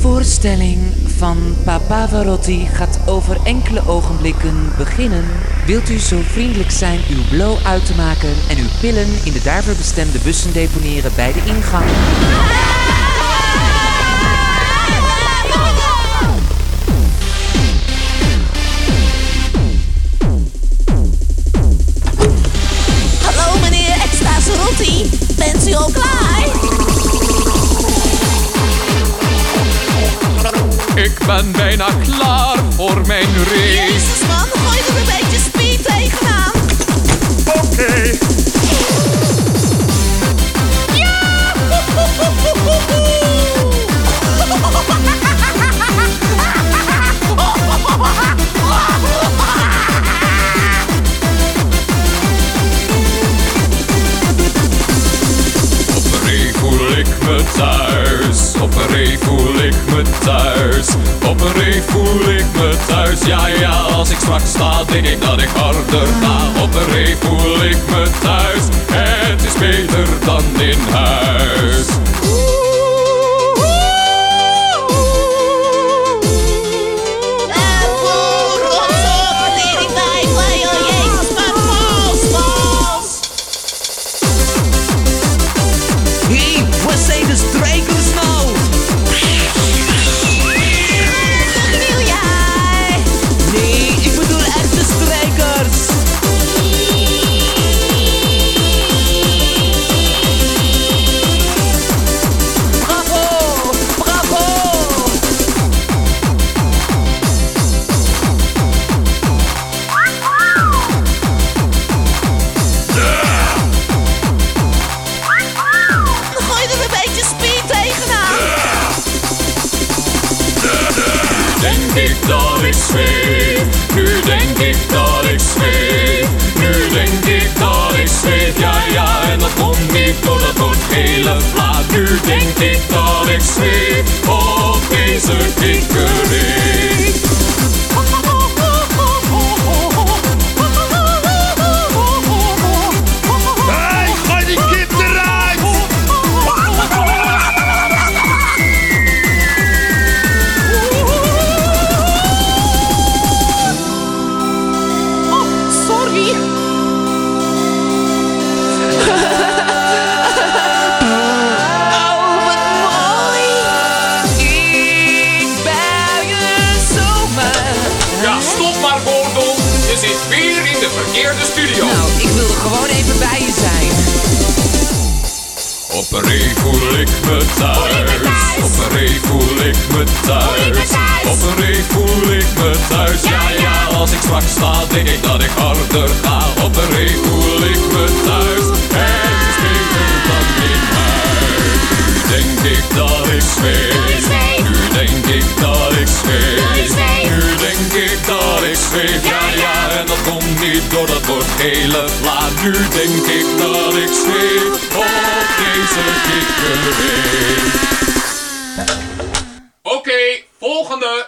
voorstelling van Papa Varotti gaat over enkele ogenblikken beginnen. Wilt u zo vriendelijk zijn uw blow uit te maken en uw pillen in de daarvoor bestemde bussen deponeren bij de ingang? Ik ben bijna klaar voor mijn race. Jezus man, gooi er een beetje speed tegenaan. Oké. Voel ik me thuis. Op een ree voel ik me thuis. Op een ree voel ik me thuis. Ja, ja, als ik straks sta, denk ik dat ik harder ga. Op een ree voel ik me thuis. Het is beter dan in huis. Hé, wat zijn de ik zweef, nu denk ik dat ik zweef, nu denk ik dat ik zweef, ja ja, en dat komt niet door dat hele vlaat. Nu denk ik dat ik zweef op deze kikkerring. Verkeerde studio. Nou, ik wilde gewoon even bij je zijn. Op een ree voel ik me thuis. Op een ree voel ik me thuis. Op een ree voel ik me thuis. Ja, ja, als ik straks sta, denk ik dat ik harder ga. Op een ree voel ik me thuis. Het is beter dan in huis. Nu denk ik dat ik zweef. Nu denk ik dat dat ik zweef. Ja, ja, en dat komt niet door dat wordt hele laat. Nu denk ik dat ik zweef op deze kikkerring. Oké, volgende.